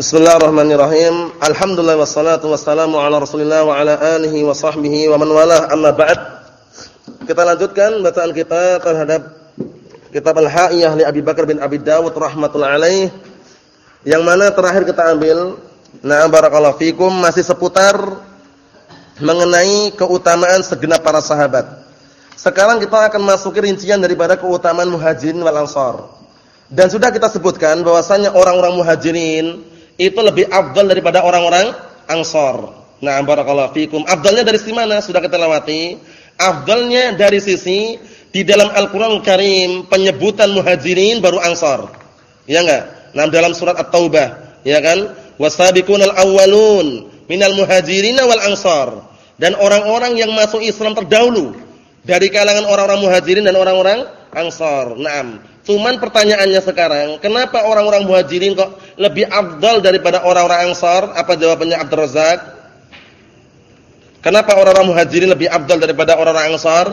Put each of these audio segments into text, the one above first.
Bismillahirrahmanirrahim. Alhamdulillah wassalatu wassalamu ala Rasulillah wa ala alihi wa sahbihi wa man walah. Amma ba'd. Kita lanjutkan bacaan kita terhadap Kitab Al-Ha'iyah li Abi Bakar bin Abi Dawud rahimatullah alaih. Yang mana terakhir kita ambil, nah barakallahu fikum masih seputar mengenai keutamaan segenap para sahabat. Sekarang kita akan masuki rincian daripada keutamaan Muhajirin wal Ansar. Dan sudah kita sebutkan bahwasanya orang-orang Muhajirin itu lebih afdal daripada orang-orang Ansor. Nah, barakallahu fikum. Afdalnya dari sisi mana? Sudah kita lewati. Afdalnya dari sisi di dalam Al-Qur'an Al Karim penyebutan Muhajirin baru Ansor. Ya enggak? Nah, dalam surat At-Taubah, ya kan? Wasabiqunal awwalun minal muhajirin wal ansar. Dan orang-orang yang masuk Islam terdahulu dari kalangan orang-orang muhajirin dan orang-orang ansar. Naam. Cuman pertanyaannya sekarang, kenapa orang-orang muhajirin kok lebih afdal daripada orang-orang ansar? Apa jawabannya Abdul Razak? Kenapa orang-orang muhajirin lebih afdal daripada orang-orang ansar?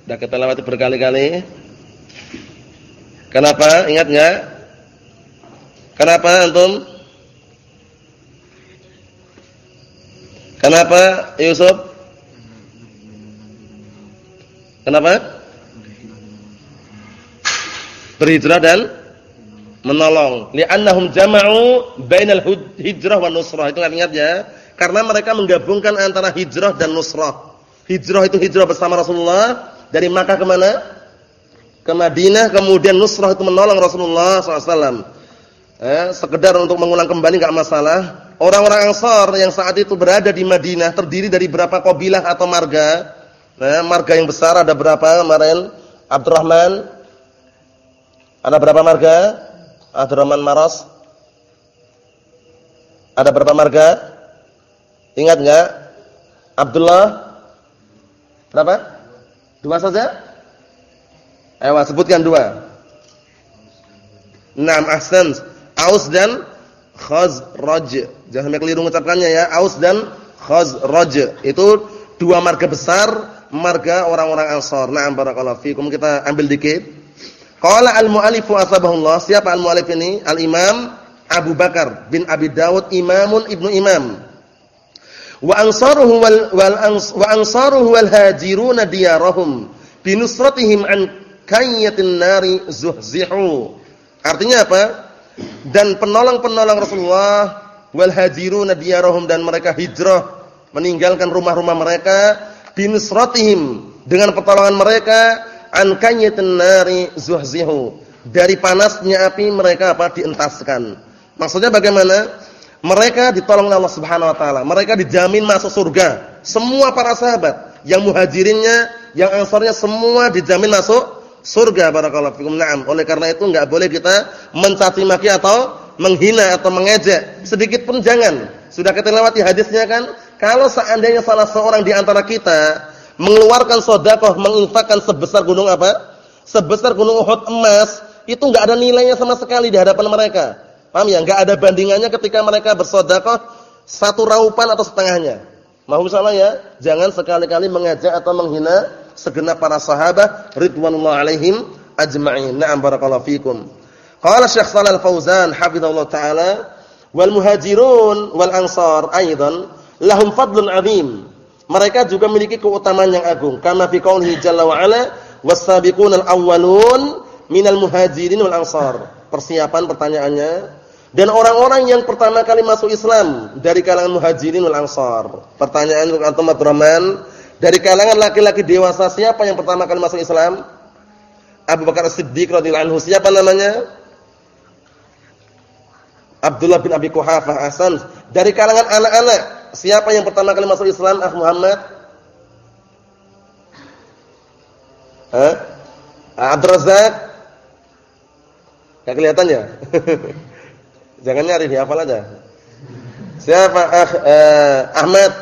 Sudah kita lewati berkali-kali. Kenapa? Ingat enggak? Kenapa antum? Kenapa Yusuf? Kenapa? Berhijrah dan menolong. Li'annahum jama'u bainal hijrah wa nusrah. Itu ingat ya. Karena mereka menggabungkan antara hijrah dan nusrah. Hijrah itu hijrah bersama Rasulullah dari Makkah ke mana? Ke Madinah, kemudian nusrah itu menolong Rasulullah SAW. Eh, sekedar untuk mengulang kembali enggak masalah. Orang-orang Ansar yang saat itu berada di Madinah terdiri dari berapa kabilah atau marga? Nah, marga yang besar ada berapa kemarin? Abdurrahman, ada berapa marga? Abdurrahman Maros. Ada berapa marga? Ingat enggak? Abdullah Berapa? Dua saja? Ayo sebutkan dua. Naam ahsan. Aus dan Khazraj. Jangan keliru mengucapkannya ya. Aus dan Khazraj. Itu dua marga besar, marga orang-orang Ansar. Naam barakallahu fikum. Kita ambil dikit. Qala al-mu'allifu asbahullah, siapa al-mu'allif ini? Al-Imam Abu Bakar bin Abi Dawud imamun ibnu imam. Wa ansaruhu wal, wal wa ansaruhu wal hajiruna diyarahum binusratihim an kayyatin nari zuhzihu. Artinya apa? Dan penolong-penolong Rasulullah wal hajiruna diyarahum dan mereka hijrah meninggalkan rumah-rumah mereka binusratihim dengan pertolongan mereka an kanyatin nari zuhzihu. Dari panasnya api mereka apa dientaskan. Maksudnya bagaimana? Mereka ditolong oleh Allah Subhanahu wa taala. Mereka dijamin masuk surga. Semua para sahabat, yang muhajirinnya, yang ansarnya semua dijamin masuk surga barakallahu fikum. Naam. Oleh karena itu enggak boleh kita mencaci maki atau menghina atau mengejek. Sedikit pun jangan. Sudah kita lewati hadisnya kan? Kalau seandainya salah seorang di antara kita mengeluarkan sedekah, menginfakkan sebesar gunung apa? Sebesar gunung Uhud emas, itu enggak ada nilainya sama sekali di hadapan mereka. Paham ya? Enggak ada bandingannya ketika mereka bersedekah satu raupan atau setengahnya. Mau salah ya? Jangan sekali-kali mengajak atau menghina segenap para sahabat ridwanullah alaihim ajma'in. Na'am barakallahu fikum. Qala Syekh Shalal Fauzan hafizallahu taala wal muhajirun wal ansar aidan lahum fadlun 'azim mereka juga memiliki keutamaan yang agung. Kama fi qoulihi jalla wa ala was-sabiqunal awwalun minal muhajirin wal ansar. Persiapan pertanyaannya dan orang-orang yang pertama kali masuk Islam dari kalangan muhajirin wal ansar. Pertanyaan untuk antum Abdurrahman, dari kalangan laki-laki dewasa siapa yang pertama kali masuk Islam? Abu Bakar As-Siddiq radhiyallahu anhu. Siapa namanya? Abdullah bin Abi Quhafah Hasan. Dari kalangan anak-anak Siapa yang pertama kali masuk Islam? Ah Muhammad? Hah? Ah, Abdul Razak? Gak kelihatan ya? Jangan nyari, dihafal aja. Siapa? Ah, eh, Ahmad?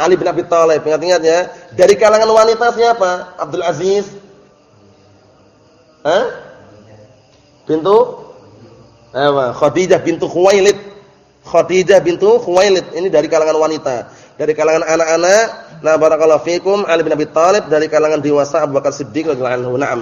Ali bin Abi Thalib, ingat-ingat ya. Dari kalangan wanita siapa? Abdul Aziz? Hah? Bintu? Apa? Khadijah bintu Khuwailid. Khadijah bintu Khuwailid ini dari kalangan wanita, dari kalangan anak-anak. Nah, barakallahu fikum Ali bin Abi Thalib dari kalangan dewasa Abu Bakar Siddiq radhiyallahu anhu. Naam.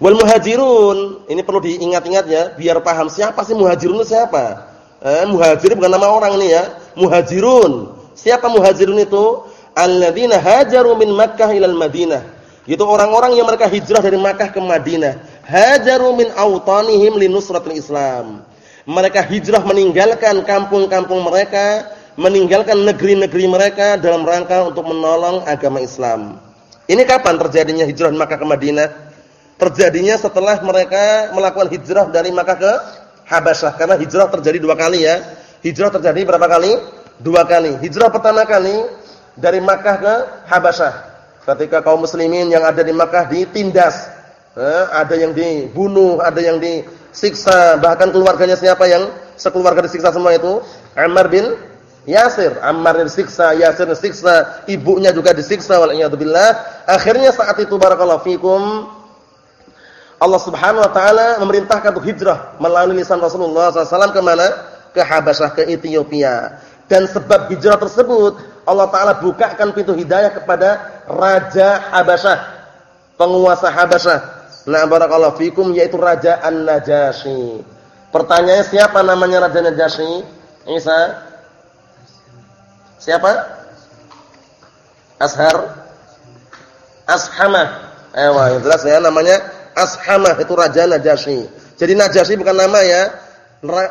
Wal muhajirun, ini perlu diingat-ingat ya, biar paham siapa sih muhajirun itu siapa? Eh, muhajir bukan nama orang nih ya. Muhajirun. Siapa muhajirun itu? Alladzina hajaru min Makkah ilal Madinah. Itu orang-orang yang mereka hijrah dari Makkah ke Madinah. Hajaru min awtanihim linusratil Islam. Mereka hijrah meninggalkan kampung-kampung mereka, meninggalkan negeri-negeri mereka dalam rangka untuk menolong agama Islam. Ini kapan terjadinya hijrah Makkah ke Madinah? terjadinya setelah mereka melakukan hijrah dari Makkah ke Habasyah karena hijrah terjadi dua kali ya. Hijrah terjadi berapa kali? Dua kali. Hijrah pertama kali dari Makkah ke Habasyah. Ketika kaum muslimin yang ada di Makkah ditindas. Eh, ada yang dibunuh, ada yang disiksa, bahkan keluarganya siapa yang sekeluarga disiksa semua itu? Ammar bin Yasir, Ammar disiksa, Yasir disiksa, ibunya juga disiksa wal billah. Akhirnya saat itu barakallahu fikum Allah Subhanahu wa taala memerintahkan untuk hijrah melalui lisan Rasulullah SAW ke mana? Ke Habasyah, ke Ethiopia. Dan sebab hijrah tersebut Allah taala bukakan pintu hidayah kepada raja Habasyah, penguasa Habasyah. Nah, barakallahu fikum yaitu Raja An-Najasyi. Pertanyaannya siapa namanya Raja Najasyi? Isa? Siapa? Ashar? Ashamah. Eh, wah, jelas ya namanya Ashamah itu raja Najasyi. Jadi Najasyi bukan nama ya.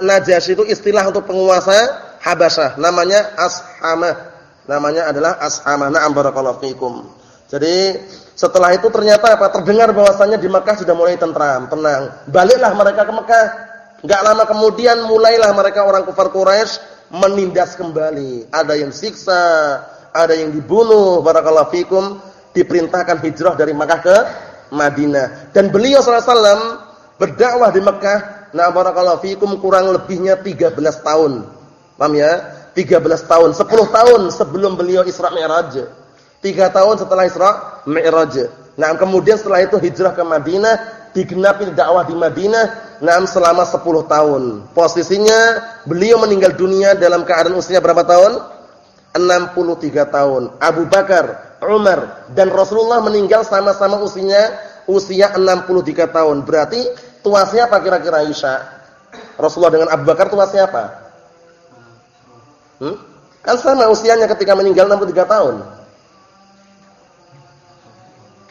Najasyi itu istilah untuk penguasa Habasyah. Namanya Ashamah. Namanya adalah Ashamah. Na'am barakallahu fikum. Jadi setelah itu ternyata apa? Terdengar bahwasannya di Mekah sudah mulai tentram, tenang. Baliklah mereka ke Mekah. Enggak lama kemudian mulailah mereka orang kafir Quraisy menindas kembali. Ada yang siksa, ada yang dibunuh. Barakallahu fikum. Diperintahkan hijrah dari Mekah ke Madinah. Dan beliau SAW berdakwah di Mekah, nah barakallahu fikum kurang lebihnya 13 tahun. Paham ya? 13 tahun, 10 tahun sebelum beliau Isra Mi'raj. 3 tahun setelah Isra Mi'raj. Nah, kemudian setelah itu hijrah ke Madinah, digenapi dakwah di Madinah, nah selama 10 tahun. Posisinya beliau meninggal dunia dalam keadaan usia berapa tahun? 63 tahun. Abu Bakar Umar dan Rasulullah meninggal sama-sama usianya usia 63 tahun. Berarti tua siapa kira-kira Aisyah? Rasulullah dengan Abu Bakar tua siapa? Hmm? Kan sama usianya ketika meninggal 63 tahun.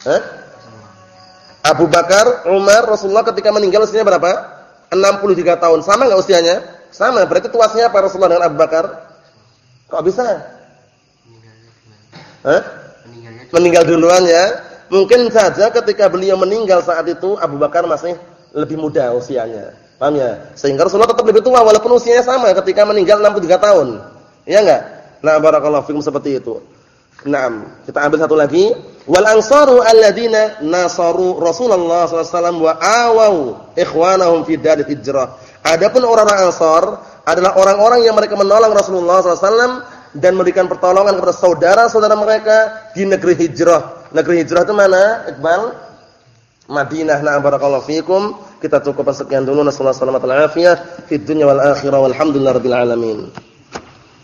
Eh? Abu Bakar, Umar, Rasulullah ketika meninggal usianya berapa? 63 tahun. Sama enggak usianya? Sama. Berarti tua siapa Rasulullah dengan Abu Bakar? Kok bisa? Eh? meninggal duluan ya. Mungkin saja ketika beliau meninggal saat itu Abu Bakar masih lebih muda usianya. Paham ya? Sehingga Rasulullah tetap lebih tua walaupun usianya sama ketika meninggal 63 tahun. Iya enggak? Nah, barakallahu fikum seperti itu. Naam, kita ambil satu lagi. Wal ansaru alladziina nasaru Rasulullah SAW wa awau ikhwanahum fi dar hijrah. Adapun orang-orang Ansar adalah orang-orang yang mereka menolong Rasulullah SAW dan memberikan pertolongan kepada saudara-saudara mereka di negeri hijrah. Negeri hijrah itu mana? Iqbal? Madinah. Na'am barakallahu fikum. Kita cukup sekian dulu. Nasallahu alaihi wasallam. Fid dunya wal akhirah. Walhamdulillahirabbil alamin.